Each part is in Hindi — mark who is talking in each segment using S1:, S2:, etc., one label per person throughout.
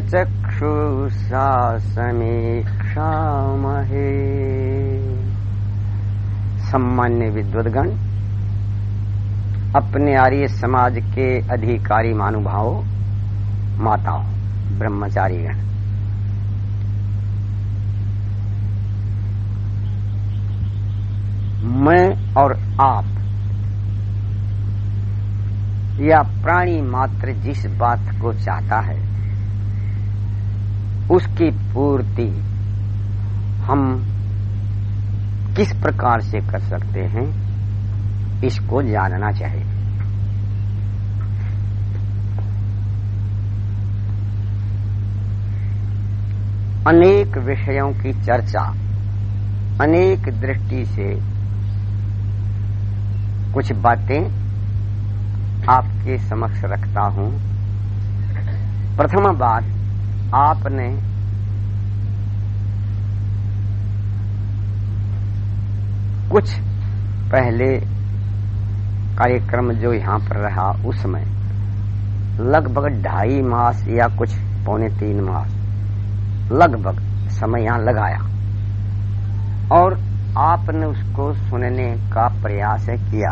S1: चक्षुषा समीक्षामहे सम्मान्य विद्वदगण, अपने आर्य समाज के अधिकारी मानुभावों, माताओं, ब्रह्मचारीगण। मैं और आप, या प्राणी मात्र जिस बात को चाहता है उसकी पूर्ति हम किस प्रकार से कर सकते हैं, इसको जानना चाहिए। अनेक विषयों की चर्चा, अनेक दृष्टि से कुछ बातें आपके समक्ष रखता हूँ। प्रथम बात आपने कुछ पहले कार्यक्रम जो यहाँ पर रहा, उसमें लगभग ढाई मास या कुछ, पौने तीन मास, लगभग समय यहाँ लगाया। और आपने उसको सुनने का प्रयास किया।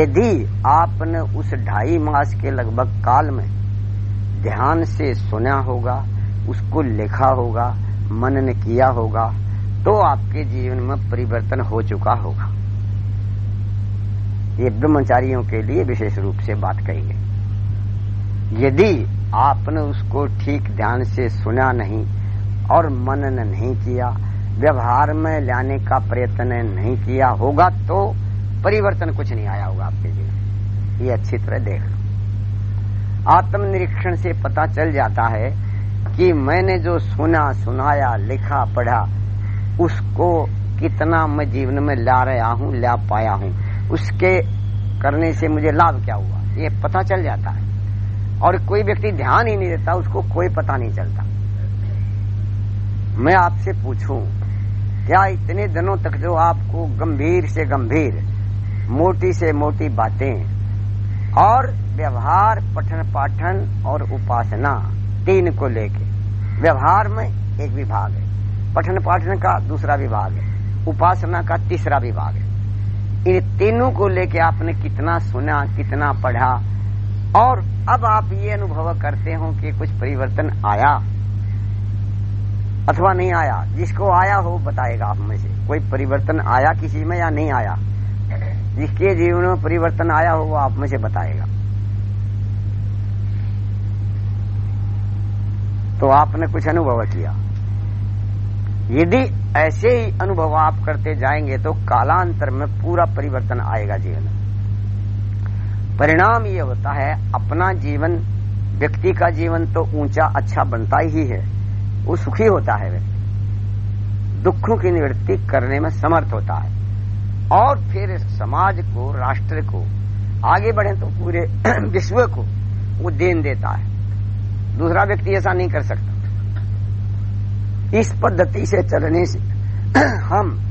S1: यदि आपने उस ढाई मास के लगभग काल में ध्यान से सुना होगा, उसको लिखा होगा, मनन किया होगा तो आपके जीवन में परिवर्तन हो चुका होगा। ये ब्रह्मचारियों के लिए विशेष रूप से बात कही गई। यदि आपने उसको ठीक ध्यान से सुना नहीं और मनन नहीं किया, व्यवहार में लाने का प्रयत्न नहीं किया होगा तो परिवर्तन कुछ नहीं आया होगा आपके जीवन ये अच्छी तरह देख लो। आत्मनिरीक्षण से पता चल जाता है कि मैंने जो सुना, सुनाया, लिखा, पढ़ा, उसको कितना मैं जीवन में ला रहा हूँ, ला पाया हूँ। उसके करने से मुझे लाभ क्या हुआ? ये पता चल जाता है। और कोई व्यक्ति ध्यान ही नहीं देता, उसको कोई पता नहीं चलता। मैं आपसे पूछूँ, क्या इतने दिनों तक जो आपको गंभीर से गंभीर, मोटी से मोटी बातें और व्यवहार, पठन पाठन और उपासना, तीन को लेके। व्यवहार में एक विभाग है। पठन पाठन का दूसरा विभाग है। उपासना का तीसरा विभाग है। इन तीनों को लेके आपने कितना सुना, कितना पढ़ा, और अब आप ये अनुभव करते हो कि कुछ परिवर्तन आया अथवा नहीं आया। जिसको आया हो, बताएगा आप में से। कोई परिवर्तन आया किसी में या नहीं आया? जिसके जीवन में परिवर्तन आया हो, वो आप में से बताएगा। तो आपने कुछ अनुभव किया। यदि ऐसे ही अनुभव आप करते जाएँगे तो कालांतर में पूरा परिवर्तन आएगा जीवन परिणाम ये होता है, अपना जीवन, व्यक्ति का जीवन तो ऊँचा अच्छा बनता ही है, वो सुखी होता है व्यक्ति। दुखों की निवृत्ति करने में समर्थ होता है। और फिर समाज को, राष्ट्र को, आगे बढ़े तो पूरे विश्व को वो देन देता है। दूसरा व्यक्ति ऐसा नहीं कर सकता। इस पद्धति से चलने से हम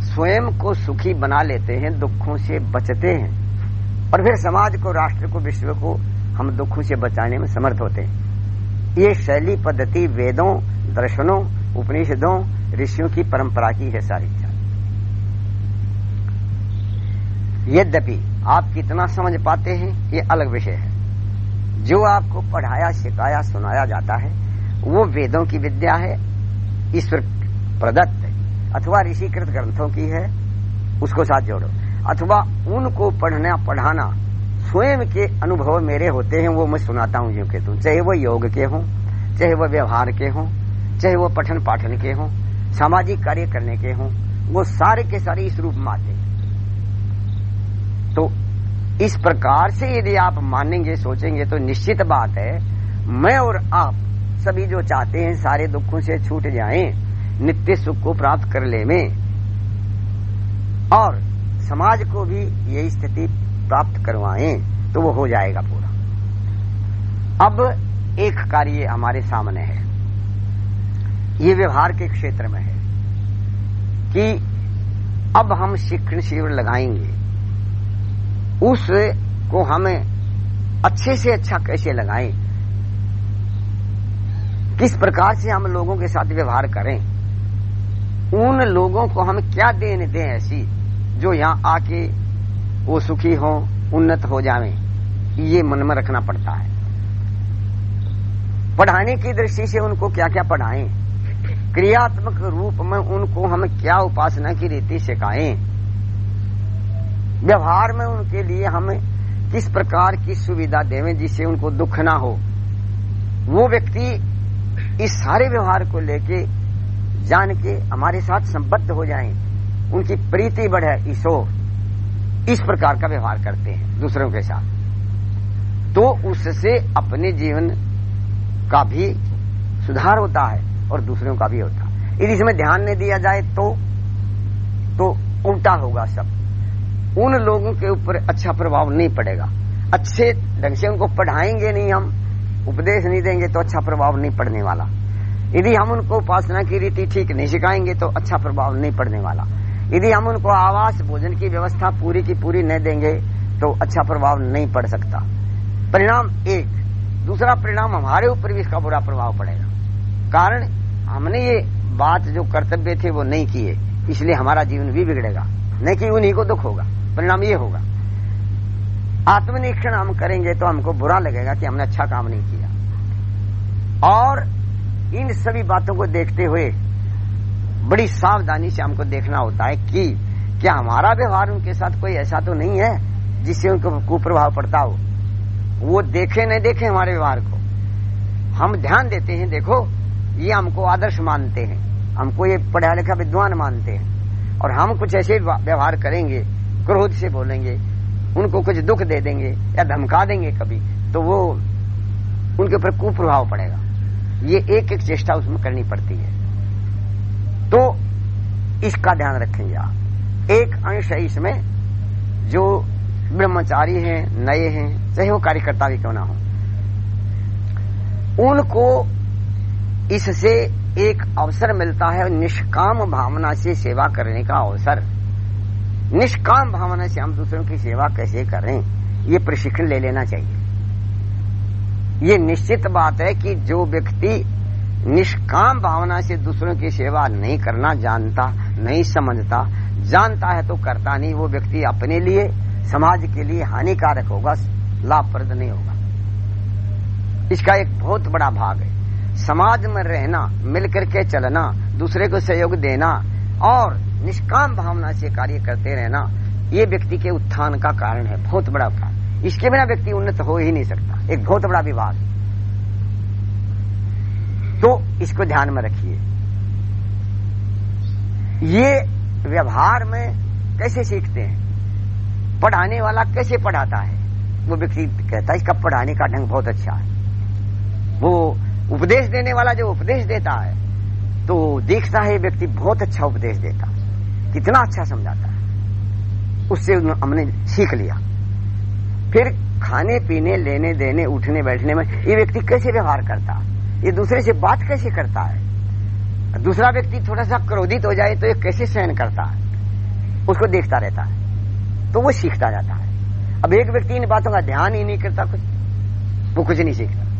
S1: स्वयं को सुखी बना लेते हैं, दुखों से बचते हैं। और फिर समाज को, राष्ट्र को, विश्व को हम दुखों से बचाने में समर्थ होते हैं। ये शैली पद्धति वेदों, दर्शनों, उपनिषदों, ऋषियों की परंपरा की है सारी। यद्यपि आप कितना समझ पाते हैं, ये अलग विषय है। जो आपको पढ़ाया, सिखाया, सुनाया जाता है, वो वेदों की विद्या है, ईश्वर प्रदत्त अथवा ऋषिकृत ग्रंथों की है, उसको साथ जोड़ो। अथवा उनको पढ़ना, पढ़ाना, स्वयं के अनुभव मेरे होते हैं, वो मैं सुनाता हूँ यूँ के तुम चाहे वो योग के हों, चाहे वो व्यवहार के हों, चाहे वो पठन पाठन के हों, सामाजिक कार्य करने के हों, वो सारे के सारे इस रूप में आते तो इस प्रकार से यदि आप मानेंगे, सोचेंगे तो निश्चित बात है, मैं और आप सभी जो चाहते हैं, सारे दुखों से छूट जाएँ, नित्य सुख को प्राप्त कर ले में। और समाज को भी यही स्थिति प्राप्त करवाएँ तो वो हो जाएगा पूरा। अब एक कार्य हमारे सामने है। ये व्यवहार के क्षेत्र में है कि अब हम शिक्षण शिविर लगाएँगे। उस को हमें अच्छे से अच्छा कैसे लगाएँ? किस प्रकार से हम लोगों के साथ व्यवहार करें? उन लोगों को हम क्या देने दें ऐसी जो यहाँ आके वो सुखी हो, उन्नत हो जावे? ये मन में रखना पड़ता है। पढ़ाने की दृष्टि से उनको क्या क्या पढ़ाएँ? क्रियात्मक रूप में उनको हम क्या उपासना की रीति सिखाएँ? व्यवहार में उनके लिए हम किस प्रकार की सुविधा देवें जिससे उनको दुख ना हो? वो व्यक्ति इस सारे व्यवहार को लेके जान के हमारे साथ संबद्ध हो जाएँ। उनकी प्रीति बढ़े ईशोर इस प्रकार का व्यवहार करते हैं, दूसरों के साथ। तो उससे अपने जीवन का भी सुधार होता है और दूसरों का भी होता है। यदि इसमें ध्यान नहीं दिया जाए तो तो उल्टा होगा सब। उन लोगों के ऊपर अच्छा प्रभाव नहीं पड़ेगा। अच्छे ढंग से उनको पढ़ाएँगे नहीं हम, उपदेश नहीं देंगे तो अच्छा प्रभाव नहीं पड़ने वाला। यदि हम उनको उपासना की रीति ठीक नहीं सिखाएँगे तो अच्छा प्रभाव नहीं पड़ने वाला। यदि हम उनको आवास भोजन की व्यवस्था पूरी की पूरी नहीं देंगे तो अच्छा प्रभाव नहीं पड़ सकता। परिणाम एक। दूसरा परिणाम, हमारे ऊपर भी इसका बुरा प्रभाव पड़ेगा। कारण, हमने ये बात जो कर्तव्य थे वो नहीं किए, इसलिए हमारा जीवन भी बिगड़ेगा। नहीं कि उन्हीं को दुख होगा, परिणाम ये होगा। आत्मनिरीक्षण हम करेंगे तो हमको बुरा लगेगा कि हमने अच्छा काम नहीं किया। और इन सभी बातों को देखते हुए बड़ी सावधानी से हमको देखना होता है कि क्या हमारा व्यवहार उनके साथ कोई ऐसा तो नहीं है जिससे उनको कुप्रभाव पड़ता हो? वो देखे नहीं देखे हमारे व्यवहार को। हम ध्यान देते हैं, देखो, ये हमको आदर्श मानते हैं। हमको ये पढ़ा लिखा विद्वान मानते हैं। और हम कुछ ऐसे व्यवहार करेंगे, क्रोध से बोलेंगे, उनको कुछ दुख दे देंगे या धमका देंगे कभी तो वो उनके ऊपर कुप्रभाव पड़ेगा। ये एक एक चेष्टा उसमें करनी पड़ती है। तो इसका ध्यान रखेंगे आप। एक अंश है इसमें, जो ब्रह्मचारी हैं, नए हैं, चाहे वो कार्यकर्ता भी क्यों ना हो। उनको इससे एक अवसर मिलता है निष्काम भावना से सेवा करने का अवसर। निष्काम भावना से हम दूसरों की सेवा कैसे करें, ये प्रशिक्षण ले लेना चाहिए। ये निश्चित बात है कि जो व्यक्ति निष्काम भावना से दूसरों की सेवा नहीं करना जानता, नहीं समझता, जानता है तो करता नहीं, वो व्यक्ति अपने लिए, समाज के लिए हानिकारक होगा, लाभप्रद नहीं होगा। इसका एक बहुत बड़ा भाग है। समाज में रहना, मिलकर के चलना, दूसरे को सहयोग देना और निष्काम भावना से कार्य करते रहना, ये व्यक्ति के उत्थान का कारण है, बहुत बड़ा कारण। इसके बिना व्यक्ति उन्नत हो ही नहीं सकता। एक बहुत बड़ा विवाद। तो इसको ध्यान में रखिए। ये व्यवहार में कैसे सीखते हैं? पढ़ाने वाला कैसे पढ़ाता है? वो व्यक्ति कहता है, इसका पढ़ाने का ढंग बहुत अच्छा है। वो उपदेश देने वाला जो उपदेश देता है तो देखता है व्यक्ति बहुत अच्छा उपदेश देता है। कितना अच्छा समझाता है। उससे हमने सीख लिया। फिर खाने, पीने, लेने, देने, उठने, बैठने में ये व्यक्ति कैसे व्यवहार करता है? ये दूसरे से बात कैसे करता है? दूसरा व्यक्ति थोड़ा सा क्रोधित हो जाए तो ये कैसे सहन करता है? उसको देखता रहता है। तो वो सीखता जाता है। अब एक व्यक्ति इन बातों का ध्यान ही नहीं करता कुछ। वो कुछ नहीं सीखता।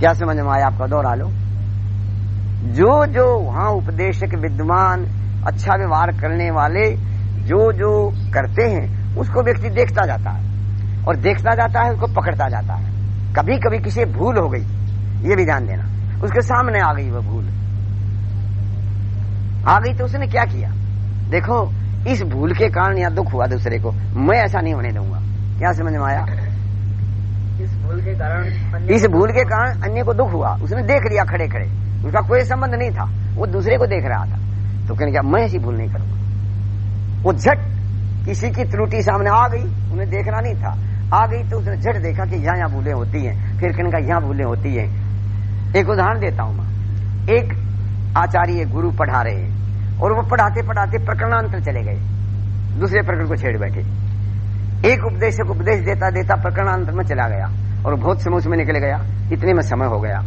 S1: क्या समझ में आया आपका? दोहरा लो। जो जो वहाँ उपदेशक विद्वान अच्छा व्यवहार करने वाले जो जो करते हैं, उसको व्यक्ति देखता जाता है। और देखता जाता है, उसको पकड़ता जाता है। कभी कभी किसी भूल हो गई, ये भी ध्यान देना उसके सामने आ गई वह भूल। आ गई तो उसने क्या किया? देखो, इस भूल के कारण या दुख हुआ दूसरे को। मैं ऐसा नहीं होने दूँगा। क्या समझ में आया?
S2: इस भूल के कारण
S1: अन्य को दुख हुआ। उसने देख लिया खड़े खड़े। उसका कोई संबंध नहीं था। वो दूसरे को देख रहा था। तो कहने क्या मैं ऐसी भूल नहीं करूँगा। वो झट किसी की त्रुटि सामने आ गई। उन्हें देखना नहीं था। आ गई तो उसने झट देखा कि यहाँ यहाँ भूलें होती हैं। फिर कहने का यहाँ भूलें होती हैं। एक उदाहरण देता हूँ मैं। एक आचार्य गुरु पढ़ा रहे हैं और वो पढ़ाते पढ़ाते प्रकरणांतर चले गए। दूसरे प्रकरण को छेड़ बैठे। एक उपदेशक उपदेश देता देता प्रकरणांतर में चला गया। और बहुत समय उसमें निकल गया। इतने में समय हो गया।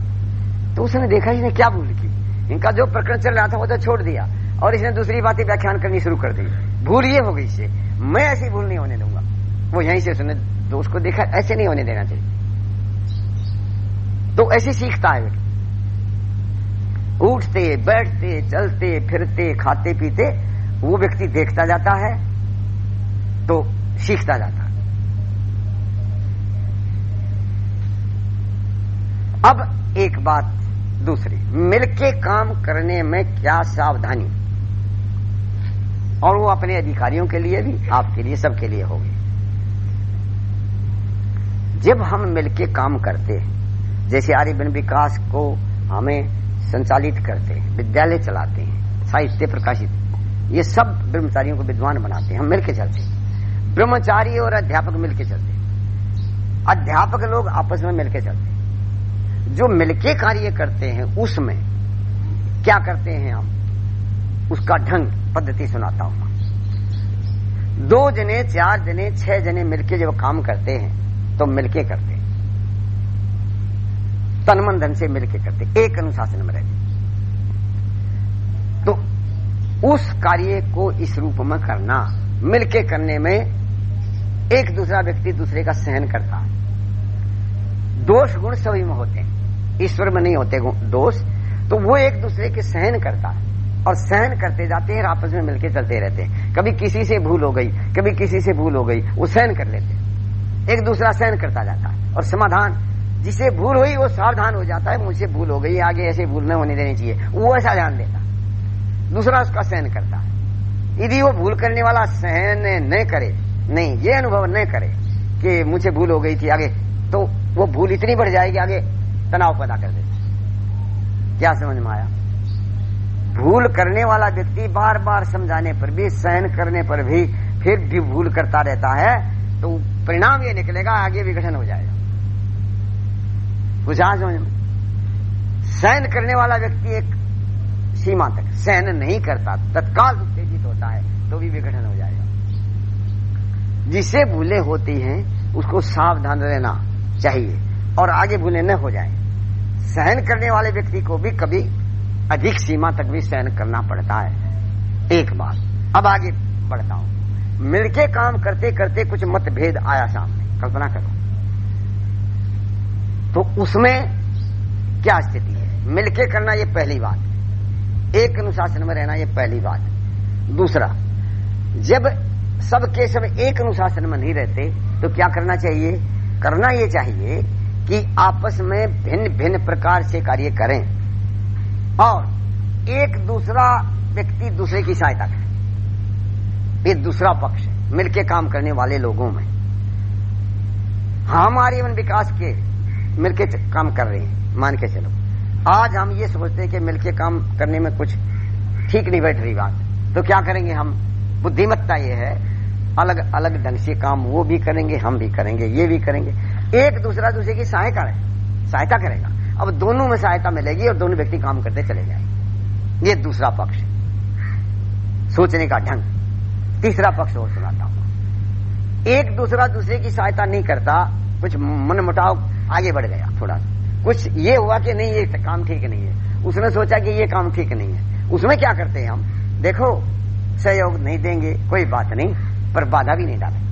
S1: तो उसने देखा, इसने क्या भूल की? इनका जो प्रकरण चल रहा था, वो तो छोड़ दिया। और इसने दूसरी बातें व्याख्यान करनी शुरू कर दी। भूल ये हो गई इससे मैं ऐसी भूल नहीं होने दूँगा। वो यहीं से उसने दोस्त को देखा, ऐसे नहीं होने देना चाहिए। तो ऐसे सीखता है। उठते, बैठते, चलते, फिरते, खाते, पीते, वो व्यक्ति देखता जाता है तो सीखता जाता है। अब एक बात दूसरी, मिलके काम करने में क्या सावधानी? और वो अपने अधिकारियों के लिए भी, आपके लिए, सबके लिए होगी। जब हम मिलके काम करते हैं, जैसे आर्यबन विकास को हमें संचालित करते हैं, विद्यालय चलाते हैं, साहित्य प्रकाशित, ये सब ब्रह्मचारियों को विद्वान बनाते हैं, हम मिलके चलते हैं। ब्रह्मचारी और अध्यापक मिलके चलते हैं। अध्यापक लोग आपस में मिलके चलते हैं। जो मिलके कार्य करते हैं, उसमें क्या करते हैं हम? उसका ढंग, पद्धति सुनाता हूँ। दो जने, चार जने, छह जने मिलके जब काम करते हैं तो मिलके करते तन मन धन से मिलके करते एक अनुशासन में रहते तो उस कार्य को इस रूप में करना, मिलके करने में एक दूसरा व्यक्ति दूसरे का सहन करता है। दोष गुण सभी में होते हैं। ईश्वर में नहीं होते दोष। तो वो एक दूसरे के सहन करता है और सहन करते जाते हैं आपस में मिलकर चलते रहते हैं। कभी किसी से भूल हो गई, कभी किसी से भूल हो गई, वो सहन कर लेते एक दूसरा सहन करता जाता है और समाधान। जिसे भूल हुई, वो सावधान हो जाता है, मुझसे भूल हो गई, आगे ऐसे भूल न होने देनी चाहिए। वो ऐसा ध्यान देता दूसरा उसका सहन करता है। यदि वो भूल करने वाला सहन न करे, नहीं, ये अनुभव न करे कि मुझे भूल हो गई थी आगे तो वो भूल इतनी बढ़ जाएगी, आगे तनाव पैदा कर देता क्या समझ में आया? भूल करने वाला व्यक्ति बार बार समझाने पर भी, सहन करने पर भी, फिर भी भूल करता रहता है तो परिणाम ये निकलेगा, आगे विघटन हो जाएगा। बुझा समझ में? सहन करने वाला व्यक्ति एक सीमा तक, सहन नहीं करता, तत्काल उत्तेजित होता है तो भी विघटन हो जाएगा। जिसे भूले होती हैं, उसको सावधान रहना। चाहिए और आगे भूले न हो जाए। सहन करने वाले व्यक्ति को भी कभी अधिक सीमा तक भी सहन करना पड़ता है। एक बात, अब आगे बढ़ता हूँ। मिलके काम करते करते कुछ मतभेद आया सामने। कल्पना करो। तो उसमें क्या स्थिति है? मिलके करना ये पहली बात एक अनुशासन में रहना ये पहली बात दूसरा, जब सबके सब एक अनुशासन में नहीं रहते तो क्या करना चाहिए? करना ये चाहिए कि आपस में भिन्न भिन्न प्रकार से कार्य करें और एक दूसरा व्यक्ति दूसरे की सहायता करे। ये दूसरा पक्ष है, मिलके काम करने वाले लोगों में। हमारे वन विकास के मिलके काम कर रहे हैं, मान के चलो। आज हम ये सोचते हैं कि मिलके काम करने में कुछ ठीक नहीं बैठ रही बात। तो क्या करेंगे हम? बुद्धिमत्ता ये है अलग अलग ढंग से काम वो भी करेंगे, हम भी करेंगे, ये भी करेंगे। एक दूसरा दूसरे की सहायता है सहायता करेगा। अब दोनों में सहायता मिलेगी और दोनों व्यक्ति काम करते चले जाएँगे। ये दूसरा पक्ष सोचने का ढंग। तीसरा पक्ष और सुनाता हूँ। एक दूसरा दूसरे की सहायता नहीं करता, कुछ मन मुटाव आगे बढ़ गया थोड़ा। सा कुछ ये हुआ कि नहीं, ये काम ठीक नहीं है। उसने सोचा कि ये काम ठीक नहीं है। उसमें क्या करते हैं हम? देखो, सहयोग नहीं देंगे, कोई बात नहीं। पर बाधा भी नहीं डाले।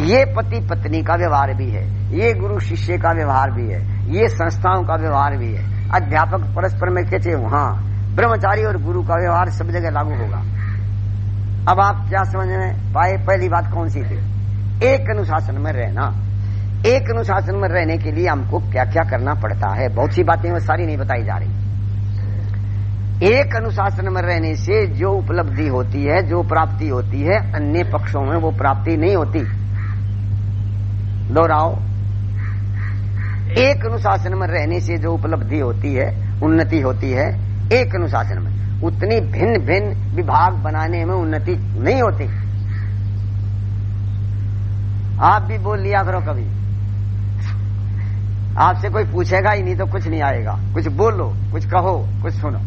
S1: ये पति पत्नी का व्यवहार भी है, ये गुरु शिष्य का व्यवहार भी है, ये संस्थाओं का व्यवहार भी है। अध्यापक परस्पर में कहते वहाँ ब्रह्मचारी और गुरु का व्यवहार सब जगह लागू होगा। अब आप क्या समझ में पाए, पहली बात कौन सी थी? एक अनुशासन में रहना। एक अनुशासन में रहने के लिए हमको क्या क्या करना पड़ता है? बहुत सी बातें वो सारी नहीं बताई जा रही। एक अनुशासन में रहने से जो उपलब्धि होती है, जो प्राप्ति होती है, अन्य पक्षों में वो प्राप्ति नहीं होती। दोहराओ। एक अनुशासन में रहने से जो उपलब्धि होती है, उन्नति होती है, एक अनुशासन में। उतनी भिन्न भिन्न विभाग बनाने में उन्नति नहीं होती। आप भी बोल लिया करो कभी। आपसे कोई पूछेगा ही नहीं तो कुछ नहीं आएगा। कुछ बोलो, कुछ कहो, कुछ सुनो।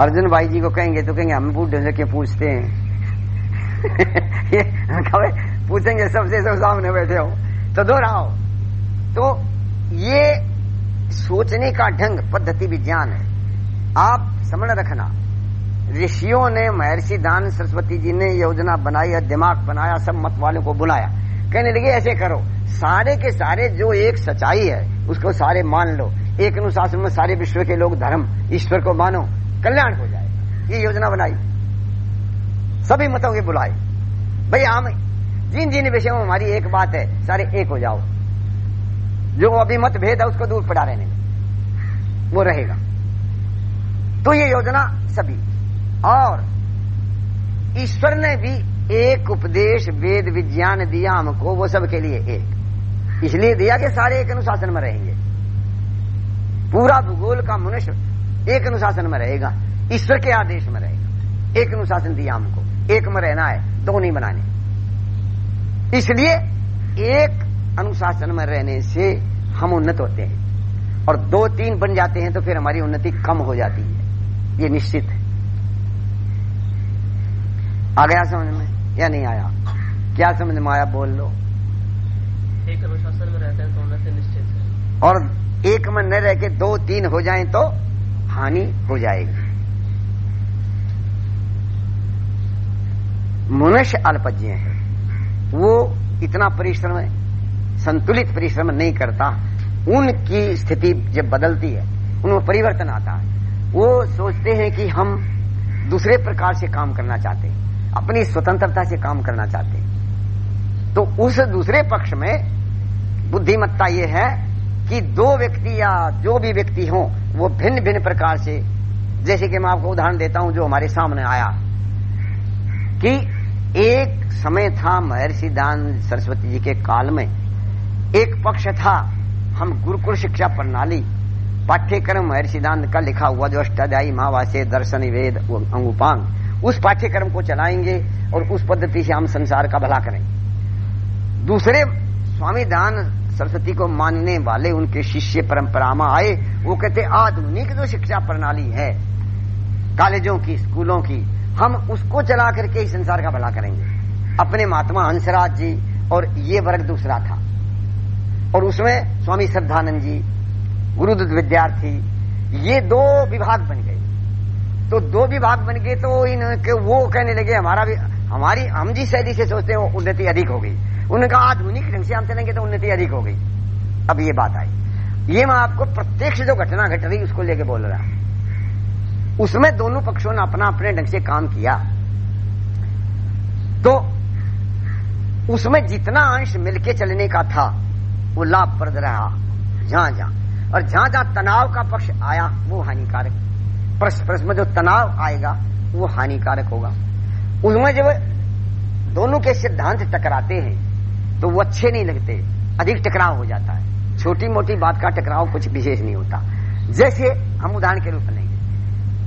S1: अर्जुन भाई जी को कहेंगे तो कहेंगे, हम बूढ़े से क्यों पूछते हैं। ये पूछेंगे सबसे सब सामने बैठे हो। तो दोहराओ। तो ये सोचने का ढंग, पद्धति विज्ञान है। आप समझ रखना, ऋषियों ने, महर्षि दान, सरस्वती जी ने योजना बनाई और दिमाग बनाया, सब मत वालों को बुलाया। कहने लगे, ऐसे करो। सारे के सारे जो एक सच्चाई है, उसको सारे मान लो। एक अनुशासन में सारे विश्व के लोग धर्म, ईश्वर को मानो। कल्याण हो जाए। ये योजना बनाई। सभी मतों के बुलाए। भाई हम जिन जिन विषयों में हमारी एक बात है, सारे एक हो जाओ। जो अभी मत भेद है, उसको दूर पड़ा रहने वो रहेगा। तो ये योजना सभी। और ईश्वर ने भी एक उपदेश, वेद, विज्ञान दिया हमको, वो सबके लिए एक। इसलिए दिया कि सारे एक अनुशासन में रहेंगे। पूरा भूगोल का मनुष्य एक अनुशासन में रहेगा ईश्वर के आदेश में रहेगा। एक अनुशासन दिया हमको एक में रहना है दो नहीं बनाने। इसलिए एक अनुशासन में रहने से हम उन्नत होते हैं। और दो तीन बन जाते हैं तो फिर हमारी उन्नति कम हो जाती है। ये निश्चित है। आ गया समझ में या नहीं आया? क्या समझ में आया? बोल लो।
S2: एक अनुशासन में रहते हैं तो उन्नति निश्चित है।
S1: और एक में न रह के दो तीन हो जाए तो हानि हो जाएगी। मनुष्य अल्पज्ञ है। वो इतना परिश्रम, संतुलित परिश्रम नहीं करता। उनकी स्थिति जब बदलती है, उनमें परिवर्तन आता है। वो सोचते हैं कि हम दूसरे प्रकार से काम करना चाहते हैं, अपनी स्वतंत्रता से काम करना चाहते हैं। तो उस दूसरे पक्ष में बुद्धिमत्ता ये है कि दो व्यक्ति या जो भी व्यक्ति हो, वो भिन्न भिन्न प्रकार से, जैसे कि मैं आपको उदाहरण देता हूँ जो हमारे सामने आया, कि एक समय था महर्षि दान सरस्वती जी के काल में, एक पक्ष था, हम गुरुकुल शिक्षा प्रणाली, पाठ्यक्रम महर्षि दान का लिखा हुआ जो अष्टाध्यायी महावास्य दर्शन, वेद अंगुपांग, उस पाठ्यक्रम को चलाएँगे और उस पद्धति से हम संसार का भला करें दूसरे स्वामी दान सरस्वती को मानने वाले उनके शिष्य परंपरा में आए, वो कहते, आधुनिक जो शिक्षा प्रणाली है, कॉलेजों की, स्कूलों की, हम उसको चला करके इस संसार का भला करेंगे। अपने महात्मा हंसराज जी और ये वर्ग दूसरा था। और उसमें स्वामी श्रद्धानंद जी, गुरुदत्त विद्यार्थी, ये दो विभाग बन गए। तो दो विभाग बन गए तो इनके वो कहने लगे, हमारा भी, हमारी, हम जिस शैली से सोचते हैं उन्नति अधिक हो गई। उन्होंने कहा, आधुनिक ढंग से हम चलेंगे तो उन्नति अधिक हो गई। अब ये बात आई। ये मैं आपको प्रत्यक्ष जो घटना घट रही, उसको लेके बोल रहा उसमें दोनों पक्षों ने अपना अपने ढंग से काम किया। तो उसमें जितना अंश मिलके चलने का था, वो लाभप्रद रहा। जहाँ जहाँ। और जहाँ जहाँ तनाव का पक्ष आया, वो हानिकारक। प्रश्न में जो तनाव आएगा, वो हानिकारक होगा। उसमें जब दोनों के सिद्धांत टकराते हैं तो वो अच्छे नहीं लगते। अधिक टकराव हो जाता है। छोटी मोटी बात का टकराव कुछ विशेष नहीं होता। जैसे हम उदाहरण के रूप में लेंगे।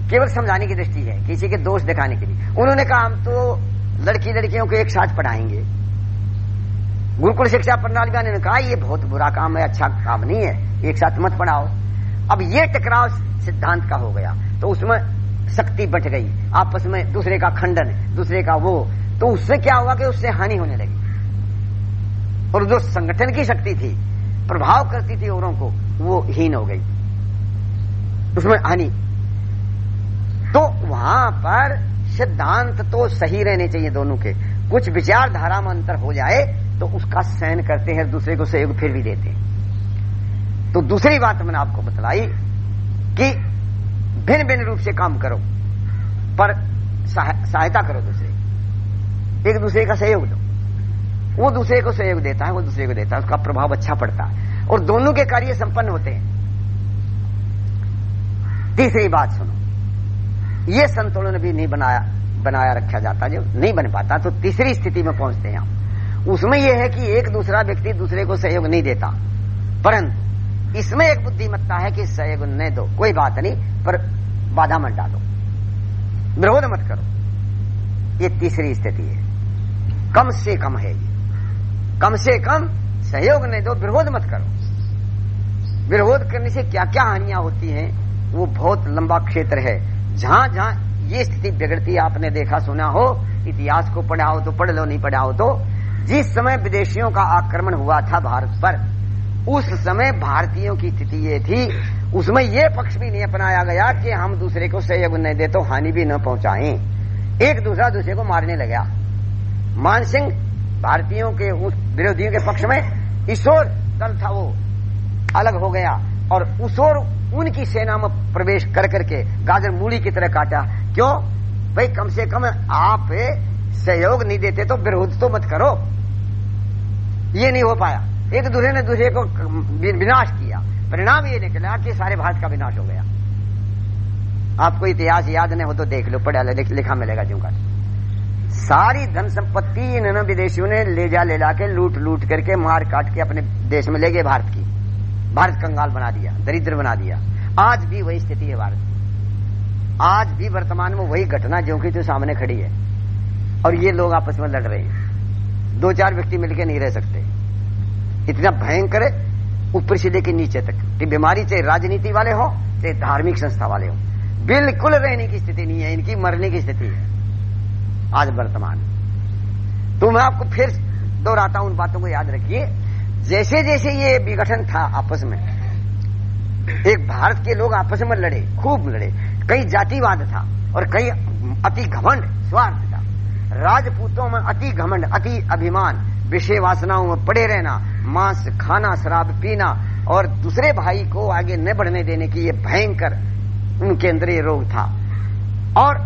S1: केवल समझाने की दृष्टि है, किसी के दोष दिखाने के लिए। उन्होंने कहा, हम तो लड़की लड़कियों को एक साथ पढ़ाएँगे। गुरुकुल शिक्षा प्रणाली वाले ने कहा, ये बहुत बुरा काम है अच्छा काम नहीं है। एक साथ मत पढ़ाओ। अब ये टकराव सिद्धांत का हो गया। तो उसमें शक्ति बट गई। आपस में दूसरे का खंडन, दूसरे का वो। तो उससे क्या हुआ कि उससे हानि होने लगी। और जो संगठन की शक्ति थी, प्रभाव करती थी औरों को, वो हीन हो गई। उसमें हानि। तो वहाँ पर सिद्धांत तो सही रहने चाहिए दोनों के। कुछ विचारधारा में अंतर हो जाए तो उसका सहन करते हैं, दूसरे को सहयोग फिर भी देते हैं। तो दूसरी बात मैंने आपको बतलाई कि भिन्न भिन्न रूप से काम करो, पर सहायता करो दूसरे। एक दूसरे का सहयोग दो वो दूसरे को सहयोग देता है, वो दूसरे को देता है, उसका प्रभाव अच्छा पड़ता है। और दोनों के कार्य संपन्न होते हैं। तीसरी बात सुनो। ये संतुलन भी नहीं बनाया बनाया रखा जाता, जो नहीं बन पाता तो तीसरी स्थिति में पहुँचते हैं हम। उसमें यह है कि एक दूसरा व्यक्ति दूसरे को सहयोग नहीं देता। परंतु, इसमें एक बुद्धिमत्ता है कि सहयोग न दो। कोई बात नहीं, पर बाधा मत डालो। विरोध मत करो। ये तीसरी स्थिति है। कम से कम है ये। कम से कम सहयोग नहीं दो विरोध मत करो। विरोध करने से क्या क्या हानियाँ होती हैं, वो बहुत लंबा क्षेत्र है। जहाँ जहाँ ये स्थिति बिगड़ती आपने देखा, सुना हो, इतिहास को पढ़ा हो तो पढ़ लो, नहीं पढ़ा हो तो। जिस समय विदेशियों का आक्रमण हुआ था भारत पर, उस समय भारतीयों की स्थिति ये थी, उसमें ये पक्ष भी नहीं अपनाया गया कि हम दूसरे को सहयोग नहीं दे तो हानि भी न पहुंचाएँ। एक दूसरा दूसरे को मारने लगा। मान सिंह भारतीयों के उस विरोधियों के पक्ष में ईश्वर दल था वो। अलग हो गया और उस ओर उनकी सेना में प्रवेश कर करके गाजर मूली की तरह काटा। क्यों? भाई, कम से कम आप सहयोग नहीं देते तो विरोध तो मत करो। ये नहीं हो पाया। एक दूसरे ने दूसरे को विनाश किया। परिणाम ये निकला कि सारे भारत का विनाश हो गया। आपको इतिहास याद नहीं हो तो देख लो, पढ़ा लिखा मिलेगा जो का। सारी धन संपत्ति इन विदेशियों ने ले जा, ले ला के लूट लूट करके, मार काट के अपने देश में ले गए भारत की। भारत कंगाल बना दिया, दरिद्र बना दिया। आज भी वही स्थिति है भारत आज भी वर्तमान में वही घटना जो कि तो सामने खड़ी है। और ये लोग आपस में लड़ रहे हैं। दो चार व्यक्ति मिलकर नहीं रह सकते। इतना भयंकर ऊपर से लेकर नीचे तक कि बीमारी चाहे राजनीति वाले हो, चाहे धार्मिक संस्था वाले हो। बिल्कुल रहने की स्थिति नहीं है, इनकी मरने की स्थिति है। आज वर्तमान। तो मैं आपको फिर दोहराता हूँ उन बातों को याद रखिए। जैसे जैसे ये विघटन था आपस में, एक भारत के लोग आपस में लड़े, खूब लड़े। कई जातिवाद था और कई अति घमंड स्वार्थ था। राजपूतों में अति घमंड, अति अभिमान, विषय वासनाओं में पड़े रहना, मांस खाना, शराब पीना और दूसरे भाई को आगे न बढ़ने देने की ये भयंकर उनके अंदर ये रोग था। और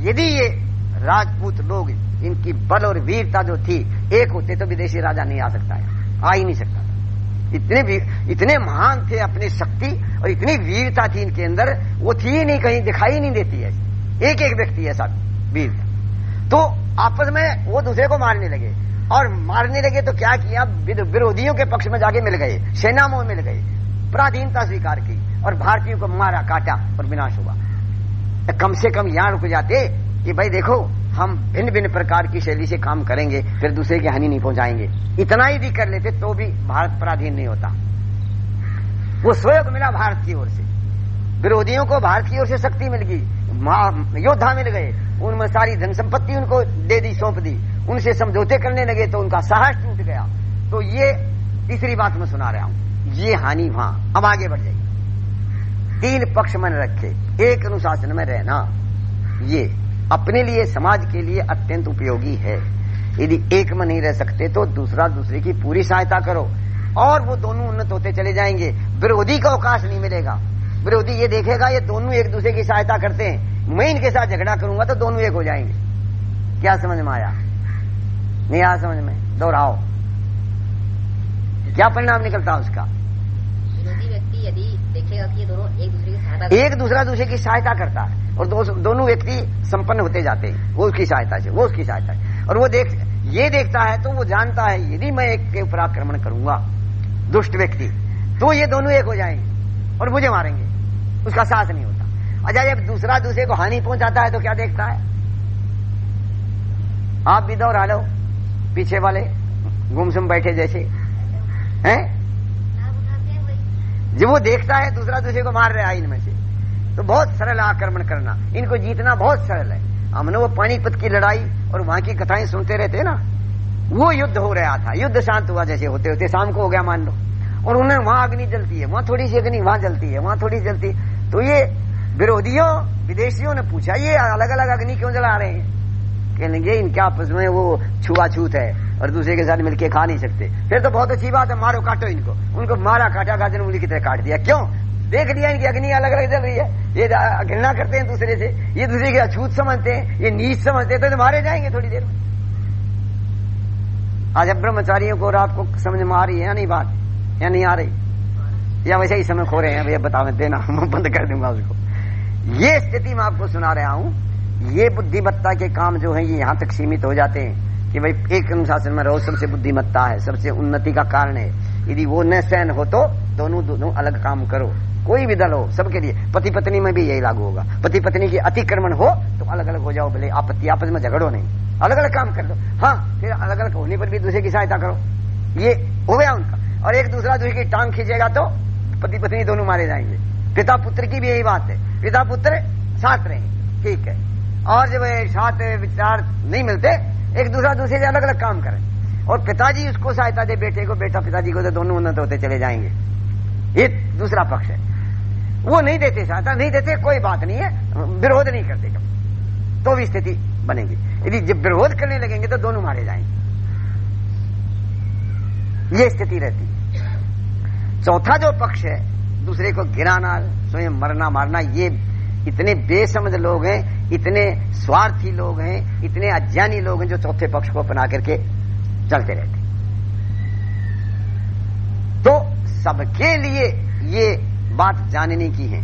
S1: यदि ये राजपूत लोग, इनकी बल और वीरता जो थी, एक होते तो विदेशी राजा नहीं आ सकता है। आ ही नहीं सकता इतने भी, इतने महान थे अपनी शक्ति और इतनी वीरता थी इनके अंदर, वो थी ही नहीं कहीं, दिखाई नहीं देती है। एक एक व्यक्ति ऐसा वीर। तो आपस में वो दूसरे को मारने लगे। और मारने लगे तो क्या किया? विरोधियों के पक्ष में जाके मिल गए सेना में मिल गए। पराधीनता स्वीकार की और भारतीयों को मारा, काटा और विनाश हुआ। कम से कम यहाँ रुक जाते कि भाई देखो, हम भिन्न भिन्न प्रकार की शैली से काम करेंगे, फिर दूसरे की हानि नहीं पहुंचाएँगे। इतना ही भी कर लेते तो भी भारत पराधीन नहीं होता। वो स्वयं मिला भारत की ओर से। विरोधियों को भारत की ओर से शक्ति मिल गई। योद्धा मिल गए। उनमें सारी धन संपत्ति उनको दे दी, सौंप दी। उनसे समझौते करने लगे तो उनका साहस टूट गया। तो ये तीसरी बात मैं सुना रहा हूँ। ये हानि वहाँ। अब आगे बढ़ जाएगी तीन पक्ष मन रखे। एक अनुशासन में रहना। ये। अपने लिए, समाज के लिए अत्यंत उपयोगी है। यदि एक में नहीं रह सकते तो दूसरा दूसरे की पूरी सहायता करो और वो दोनों उन्नत होते चले जाएँगे। विरोधी का अवकाश नहीं मिलेगा। विरोधी ये देखेगा, ये दोनों एक दूसरे की सहायता करते हैं। मैं इनके साथ झगड़ा करूँगा तो दोनों एक हो जाएँगे। क्या समझ में आया? नहीं आया समझ में? दोहराओ। क्या परिणाम निकलता उसका?
S3: यदि देखेगा कि दोनों एक दूसरे की सहायता
S1: एक दूसरा दूसरे की सहायता करता है और दो, दोनों व्यक्ति संपन्न होते जाते हैं। वो उसकी सहायता से वो उसकी सहायता है और वो देख ये देखता है तो वो जानता है यदि मैं एक के ऊपर आक्रमण करूँगा दुष्ट व्यक्ति तो ये दोनों एक हो जाएँगे और मुझे मारेंगे। उसका साहस नहीं होता। अच्छा जब दूसरा दूसरे को हानि पहुंचाता है तो क्या देखता है? आप भी दौड़ा लो पीछे वाले गुमसुम बैठे जैसे। हैं? जब वो देखता है, दूसरा दूसरे को मार रहा है इनमें से तो बहुत सरल आक्रमण करना। इनको जीतना बहुत सरल है। हमने वो पानीपत की लड़ाई और वहाँ की कथाएँ सुनते रहते ना, वो युद्ध हो रहा था। युद्ध शांत हुआ जैसे होते होते, शाम को हो गया मान लो। और उन्हें वहाँ अग्नि जलती है, वहाँ थोड़ी सी अग्नि वहाँ जलती है, वहाँ थोड़ी जलती है। तो ये विरोधियों, विदेशियों ने पूछा, ये अलग अलग अग्नि क्यों जला रहे हैं? कहेंगे इनके आपस में वो छुआछूत है। और दूसरे के साथ मिलके खा नहीं सकते। फिर तो बहुत अच्छी बात है, मारो, काटो इनको। उनको मारा, काटा, गाजर उंगली की तरह काट दिया। क्यों? देख लिया इनकी अग्नि अलग अलग जल रही है। ये घृणा करते हैं दूसरे से। ये दूसरे के अछूत समझते हैं, ये नीच समझते हैं। तो मारे जाएँगे थोड़ी देर में। आज अब ब्रह्मचारियों को रात को समझ में आ रही है या नहीं बात? या नहीं आ रही? या वैसे ही समय खो रहे हैं, भैया बता देना, मैं बंद कर दूँगा उसको। ये स्थिति मैं आपको सुना रहा हूँ। ये बुद्धिमत्ता के काम जो है, ये यहाँ तक सीमित हो जाते हैं। कि भाई एक अनुशासन में रहो, सबसे बुद्धिमत्ता है, सबसे उन्नति का कारण है। यदि वो न सहन हो तो दोनों दोनों अलग काम करो। कोई भी दल हो, सबके लिए। पति पत्नी में भी यही लागू होगा। पति पत्नी की अतिक्रमण हो तो अलग अलग हो जाओ, भले आपत्ति, आपस में झगड़ो नहीं। अलग अलग काम कर दो हाँ फिर अलग अलग होने पर भी दूसरे की सहायता करो। ये हो गया उनका। और एक दूसरा दूसरे की टांग खींचेगा तो पति पत्नी दोनों मारे जाएँगे। पिता पुत्र की भी यही बात है। पिता पुत्र साथ रहें ठीक है। और जब साथ विचार नहीं मिलते एक दूसरा, दूसरे से अलग अलग काम करें। और पिताजी उसको सहायता दे, बेटे को, बेटा, पिताजी को तो दोनों उन्नत होते चले जाएँगे। ये दूसरा पक्ष है। वो नहीं देते सहायता, नहीं देते, कोई बात नहीं है। विरोध नहीं करते कब तो भी स्थिति बनेगी। यदि जब विरोध करने लगेंगे तो दोनों मारे जाएँगे। ये स्थिति रहती है। चौथा जो पक्ष है, दूसरे को गिराना, स्वयं मरना, मारना, ये इतने बेसमझ लोग हैं, इतने स्वार्थी लोग हैं, इतने अज्ञानी लोग हैं जो चौथे पक्ष को अपना करके चलते रहते तो सबके लिए ये बात जानने की है।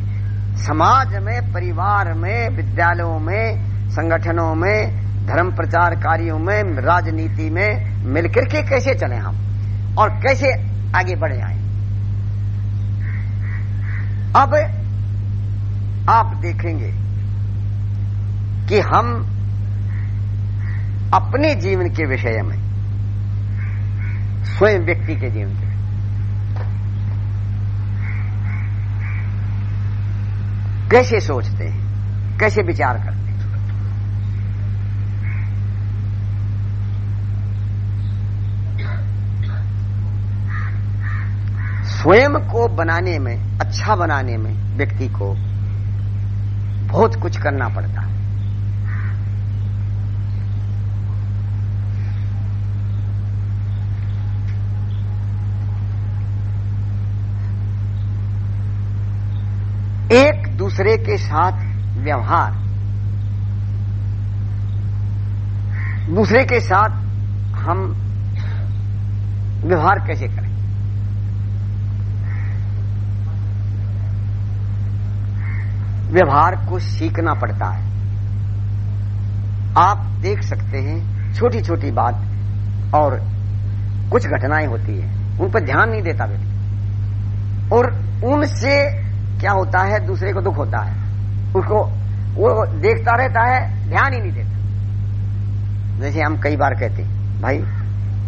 S1: समाज में, परिवार में, विद्यालयों में, संगठनों में, धर्म प्रचार कार्यों में, राजनीति में मिलकर के कैसे चले हम और कैसे आगे बढ़े आए? अब आप देखेंगे कि हम अपने जीवन के विषय में स्वयं व्यक्ति के जीवन के कैसे सोचते हैं, कैसे विचार करते हैं? स्वयं को बनाने में अच्छा बनाने में व्यक्ति को बहुत कुछ करना पड़ता। है एक दूसरे के साथ व्यवहार। दूसरे के साथ हम व्यवहार कैसे करें? व्यवहार को सीखना पड़ता है। आप देख सकते हैं छोटी छोटी बात और कुछ घटनाएँ होती है। उन पर ध्यान नहीं देता व्यक्ति। और उनसे क्या होता है, दूसरे को दुख होता है। उसको, वो देखता रहता है, ध्यान ही नहीं देता। जैसे हम कई बार कहते भाई,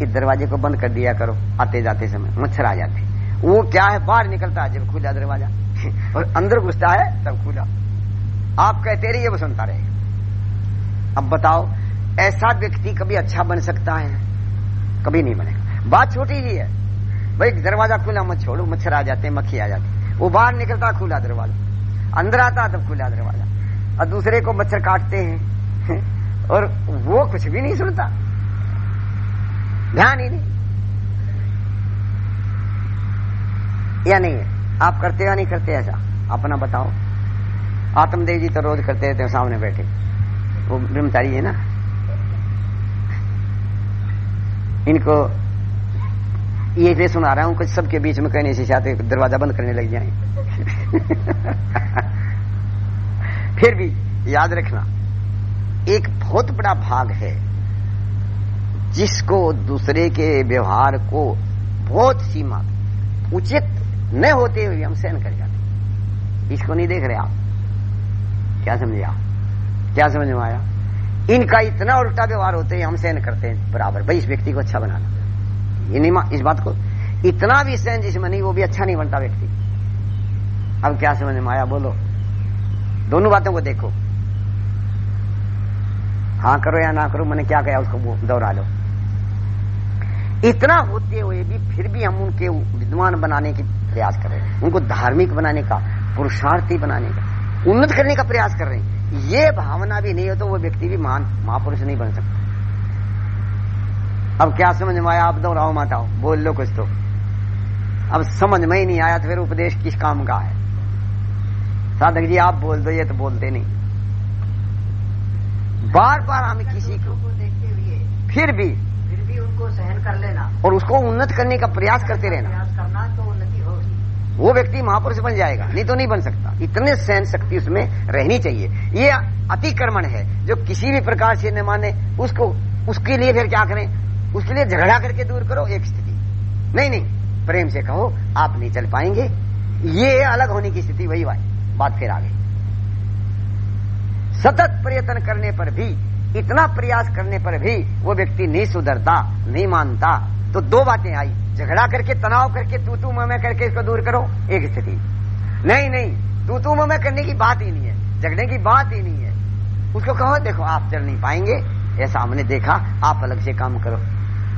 S1: इस दरवाजे को बंद कर दिया करो आते जाते समय, मच्छर आ जाते वो क्या है? बाहर निकलता है, जब खुला दरवाज़ा। और अंदर घुसता है, तब खुला। आप कहते रहिए, वो सुनता रहेगा अब बताओ, ऐसा व्यक्ति कभी अच्छा बन सकता है? कभी नहीं बनेगा। बात छोटी ही है। भाई, दरवाज़ा खुला मत छोड़ो, मच्छर आ जाते हैं, मक्खी आ जाती वो बाहर निकलता, खुला दरवाज़ा। अंदर आता, तब खुला दरवाज़ा। और दूसरे को मच्छर काटते हैं। और वो कुछ भी नहीं सुनता। ध्यान ही नहीं। या नहीं है? आप करते या नहीं करते ऐसा? अपना बताओ। आत्मदेव जी तो रोज करते रहते सामने बैठे। वो ब्रह्मचारी है ना? इनको ये इसलिए सुना रहा हूँ, कुछ सबके बीच में कहने से चाहते दरवाज़ा बंद करने लग जाए। फिर भी याद रखना, एक बहुत बड़ा भाग है, जिसको दूसरे के व्यवहार को बहुत सीमा, उचित न होते हुए हम सहन कर जाते इसको नहीं देख रहे आप। क्या समझे आप? क्या समझ में आया? इनका इतना उल्टा व्यवहार होते हैं, हम सहन करते हैं। बराबर। भाई, इस व्यक्ति को अच्छा बनाना। ये नहीं इस बात को इतना भी सहन जिसमें नहीं, वो भी अच्छा नहीं बनता व्यक्ति। अब क्या समझ में आया? बोलो। दोनों बातों को देखो। हाँ करो या ना करो, मैंने क्या कहा उसको दोहरा लो। इतना होते हुए भी फिर भी हम उनके विद्वान बनाने की प्रयास कर रहे हैं। उनको धार्मिक बनाने का पुरुषार्थी बनाने का उन्नत करने का प्रयास कर रहे हैं। ये भावना भी नहीं हो तो वो व्यक्ति भी महान महापुरुष नहीं बन सकता। अब क्या समझ में आया? आप दोहराओ माताओ बोल लो कुछ तो। अब समझ में ही नहीं आया तो फिर उपदेश किस काम का है? साधक जी आप बोल दो ये तो बोलते नहीं। बार बार हम किसी को
S4: देखते हुए
S1: फिर भी
S4: सहन कर लेना।
S1: और उसको उन्नत करने का प्रयास करते रहना।
S4: प्रयास करना तो उन्नति होगी।
S1: वो व्यक्ति महापुरुष बन जाएगा नहीं तो नहीं बन सकता। इतने सहन शक्ति उसमें रहनी चाहिए। ये अतिक्रमण है जो किसी भी प्रकार से न माने उसको उसके लिए फिर क्या करें? उसके लिए झगड़ा करके दूर करो एक स्थिति। नहीं नहीं प्रेम से कहो आप नहीं चल पाएँगे। ये अलग होने की स्थिति वही बात बात फिर आ गई सतत प्रयत्न करने पर भी इतना प्रयास करने पर भी वो व्यक्ति नहीं सुधरता नहीं मानता। तो दो बातें आई। झगड़ा करके तनाव करके तू तू मैं करके इसको दूर करो। एक स्थिति। नहीं नहीं तू तू मैं करने की बात ही नहीं है। झगड़ने की बात ही नहीं है। उसको कहो देखो आप चल नहीं पाएँगे। ऐसा हमने देखा आप अलग से काम करो।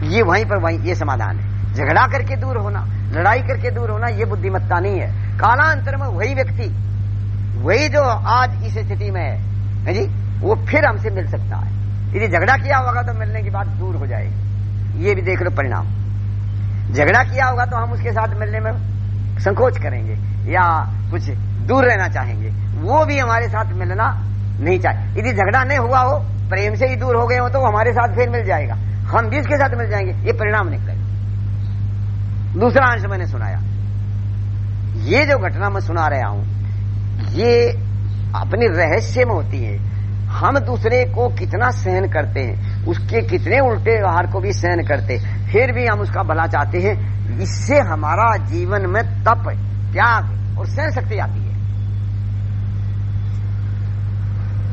S1: ये वहीं पर वहीं ये समाधान है। झगड़ा करके दूर होना लड़ाई करके दूर होना ये बुद्धिमत्ता नहीं है। कालांतर में वही व्यक्ति वही जो आज इस स्थिति में है, जी? वो फिर हमसे मिल सकता है। यदि झगड़ा किया होगा तो मिलने की बात दूर हो जाएगी। ये भी देख लो परिणाम। झगड़ा किया होगा तो हम उसके साथ मिलने में संकोच करेंगे या कुछ दूर रहना चाहेंगे। वो भी हमारे साथ मिलना नहीं चाहिए यदि झगड़ा नहीं हुआ हो, प्रेम से ही दूर हो गए हो तो वो हमारे साथ फिर मिल जाएगा। हम भी इसके साथ मिल जाएँगे। ये परिणाम निकले दूसरा अंश मैंने सुनाया। ये जो घटना मैं सुना रहा हूँ, ये अपनी रहस्य में होती है। हम दूसरे को कितना सहन करते हैं, उसके कितने उल्टे व्यवहार को भी सहन करते फिर भी हम उसका भला चाहते हैं, इससे हमारा जीवन में तप, त्याग और सहन शक्ति आती है।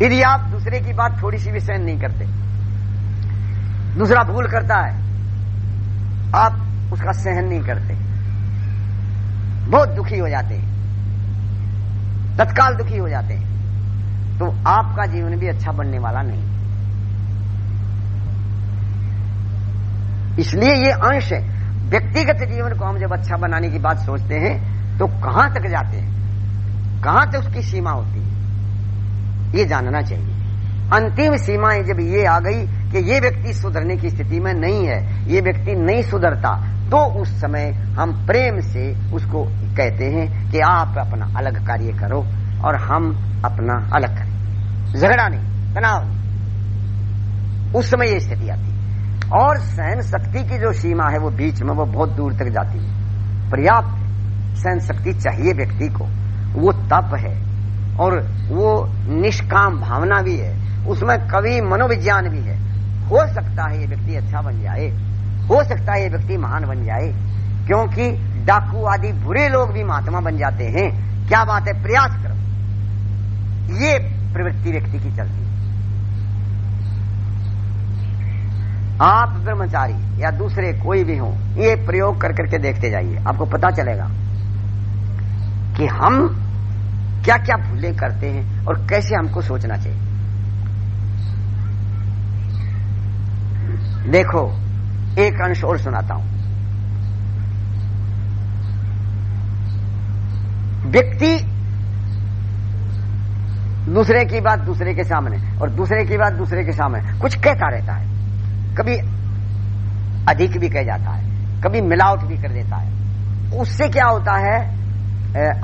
S1: यदि आप दूसरे की बात थोड़ी सी भी सहन नहीं करते, दूसरा भूल करता है, आप उसका सहन नहीं करते, बहुत दुखी हो जाते हैं, तत्काल दुखी हो जाते हैं। तो आपका जीवन भी अच्छा बनने वाला नहीं। इसलिए ये अंश है। व्यक्तिगत जीवन को हम जब अच्छा बनाने की बात सोचते हैं तो कहाँ तक जाते हैं? कहाँ तक उसकी सीमा होती है? ये जानना चाहिए। अंतिम सीमाएँ जब ये आ गई कि ये व्यक्ति सुधरने की स्थिति में नहीं है, ये व्यक्ति नहीं सुधरता तो उस समय हम प्रेम से उसको कहते हैं कि आप अपना अलग कार्य करो और हम अपना अलग करें। झगड़ा नहीं, तनाव नहीं। उस समय ये स्थिति आती। है और सहन शक्ति की जो सीमा है वो बीच में, वो बहुत दूर तक जाती है। पर्याप्त सहन शक्ति चाहिए व्यक्ति को। वो तप है। और वो निष्काम भावना भी है। उसमें कवि मनोविज्ञान भी है। हो सकता है ये व्यक्ति अच्छा बन जाए। हो सकता है ये व्यक्ति महान बन जाए। क्योंकि डाकू आदि बुरे लोग भी महात्मा बन जाते हैं। क्या बात है? प्रयास करो। ये प्रवृत्ति व्यक्ति की चलती है। आप ब्रह्मचारी या दूसरे कोई भी हो, ये प्रयोग कर करके देखते जाइए, आपको पता चलेगा कि हम क्या क्या भूलें करते हैं और कैसे हमको सोचना चाहिए। देखो, एक अंश और सुनाता हूँ। व्यक्ति दूसरे की बात दूसरे के सामने और दूसरे की बात दूसरे के सामने। कुछ कहता रहता है। कभी अधिक भी कह जाता है। कभी मिलावट भी कर देता है। उससे क्या होता है?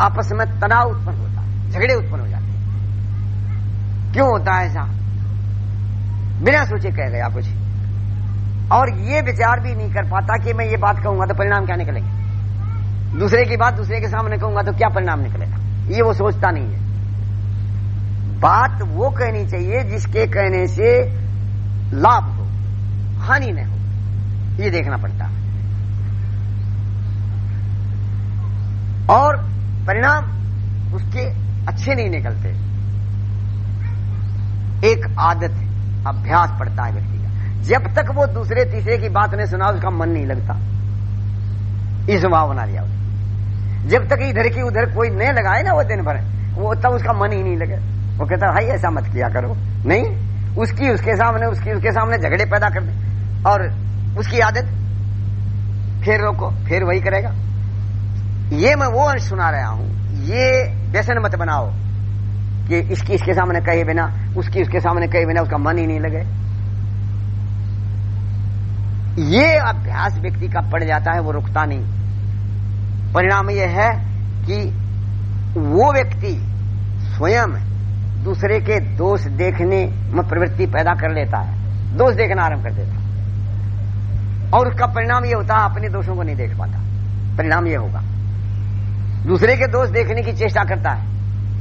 S1: आपस में तनाव उत्पन्न होता है। झगड़े उत्पन्न हो जाते हैं। क्यों होता है ऐसा? बिना सोचे कह गया कुछ। और ये विचार भी नहीं कर पाता कि मैं ये बात कहूँगा तो परिणाम क्या निकलेंगे? दूसरे की बात दूसरे के सामने कहूँगा तो क्या परिणाम निकलेगा? ये वो सोचता नहीं है। बात वो कहनी चाहिए जिसके कहने से लाभ हो, हानि न हो। ये देखना पड़ता है। और परिणाम उसके अच्छे नहीं निकलते। एक आदत अभ्यास पड़ता है व्यक्ति का। जब तक वो दूसरे तीसरे की बात नहीं सुना, उसका मन नहीं लगता। इस भाव बना लिया जब तक इधर की उधर कोई नहीं लगाए ना वो दिन भर, वो तब उसका मन ही नहीं लगे। वो कहता भाई, ऐसा मत किया करो। नहीं, उसकी, उसके सामने, उसकी, उसके सामने झगड़े पैदा कर दे। और उसकी आदत? फिर रोको, फिर वही करेगा। ये मैं वो अंश सुना रहा हूँ, ये व्यसन मत बनाओ कि इसकी, इसके सामने कहे बिना, उसकी, उसके सामने कहे बिना उसका मन ही नहीं लगे। ये अभ्यास व्यक्ति का पड़ जाता है, वो रुकता नहीं। परिणाम यह है कि वो व्यक्ति स्वयं दूसरे के दोष देखने में प्रवृत्ति पैदा कर लेता है। दोष देखना आरंभ कर देता है। और उसका परिणाम यह होता है, अपने दोषों को नहीं देख पाता। परिणाम यह होगा। दूसरे के दोष देखने की चेष्टा करता है।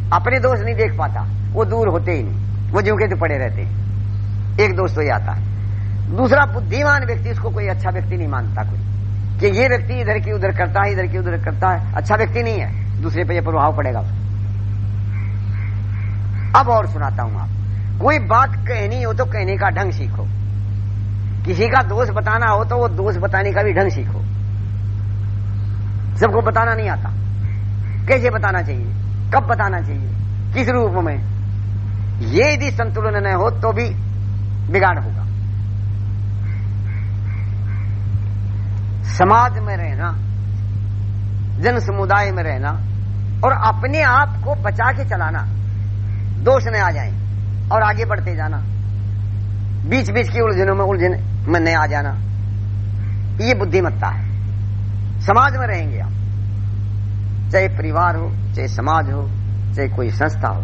S1: अपने दोष नहीं देख पाता। वो दूर होते ही नहीं। वो जो के तो पड़े रहते हैं। एक दोष तो ये आता है। दूसरा, बुद्धिमान व्यक्ति उसको कोई अच्छा व्यक्ति नहीं मानता कोई। कि ये व्यक्ति इधर की उधर करता है, इधर की उधर करता है। अच्छा व्यक्ति नहीं है। दूसरे पर यह प्रभाव पड़ेगा उसको। अब और सुनाता हूँ आप। कोई बात कहनी हो तो कहने का ढंग सीखो। किसी का दोष बताना हो तो वो दोष बताने का भी ढंग सीखो। सबको बताना नहीं आता। कैसे बताना चाहिए? कब बताना चाहिए? किस रूप में? ये यदि संतुलन न हो तो भी बिगाड़ होगा। समाज में रहना, जन समुदाय में रहना और अपने आप को बचा के चलाना दोष न आ जाए और आगे बढ़ते जाना। बीच बीच की उलझनों में उलझन में न आ जाना। ये बुद्धिमत्ता है। समाज में रहेंगे आप। चाहे परिवार हो, चाहे समाज हो, चाहे कोई संस्था हो।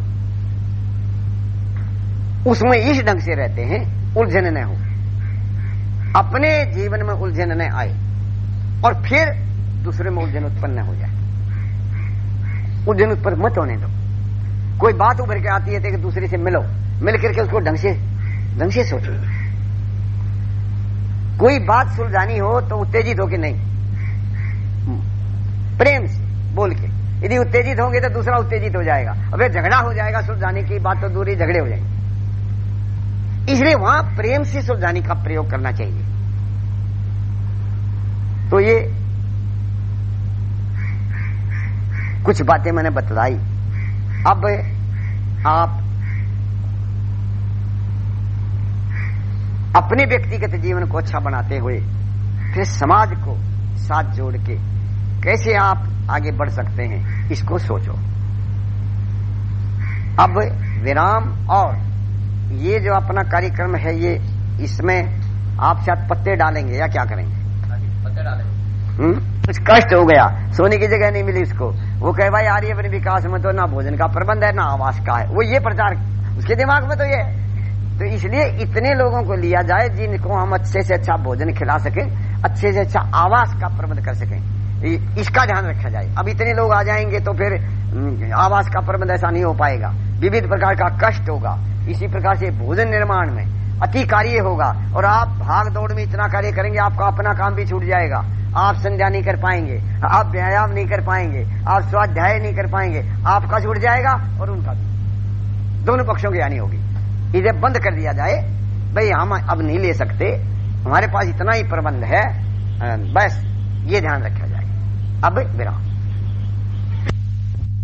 S1: उसमें इस ढंग से रहते हैं, उलझन न हो। अपने जीवन में उलझन न आए और फिर दूसरे में उलझन उत्पन्न हो जाए। उलझन उत्पन्न मत होने दो। कोई बात उभर के आती है तो दूसरे से मिलो। मिल करके उसको ढंग से ढंग से सोचो। कोई बात सुलझानी हो तो उत्तेजित हो के नहीं। प्रेम से बोल के। यदि उत्तेजित होंगे तो दूसरा उत्तेजित हो जाएगा। फिर झगड़ा हो जाएगा, सुलझाने की बात तो दूरी झगड़े हो जाएँगे। इसलिए वहाँ प्रेम से सुलझाने का प्रयोग करना चाहिए। तो ये कुछ बातें मैंने बतलाई अब आप अपने व्यक्तिगत जीवन को अच्छा बनाते हुए फिर समाज को साथ जोड़ के कैसे आप आगे बढ़ सकते हैं इसको सोचो। अब विराम और ये जो अपना कार्यक्रम है ये इसमें आप शायद पत्ते डालेंगे या क्या करेंगे?
S2: पत्ते डालेंगे।
S1: हम्म? कुछ कष्ट हो गया सोने की जगह नहीं मिली उसको वो कहे भाई आर्य अपने विकास में तो ना भोजन का प्रबंध है ना आवास का है। वो ये प्रचार उसके दिमाग में तो ये तो इसलिए इतने लोगों को लिया जाए जिनको हम अच्छे से अच्छा भोजन खिला सकें अच्छे से अच्छा आवास का प्रबंध कर सकें। इसका ध्यान रखा जाए। अब इतने लोग आ जाएँगे तो फिर हम्म, आवास का प्रबंध ऐसा नहीं हो पाएगा। विविध प्रकार का कष्ट होगा। इसी प्रकार से भोजन निर्माण में अति कार्य होगा और आप भाग दौड़ में इतना कार्य करेंगे, आपका अपना काम भी छूट जाएगा। आप संध्या नहीं कर पाएँगे, आप व्यायाम नहीं कर पाएँगे, आप स्वाध्याय नहीं कर पाएँगे, आपका छूट जाएगा और उनका भी। दोनों पक्षों की हानि होगी। इसे बंद कर दिया जाए, भाई, हम अब नहीं ले सकते। हमारे पास इतना ही प्रबंध है बस, ये ध्यान रखा जाए। अब विराम।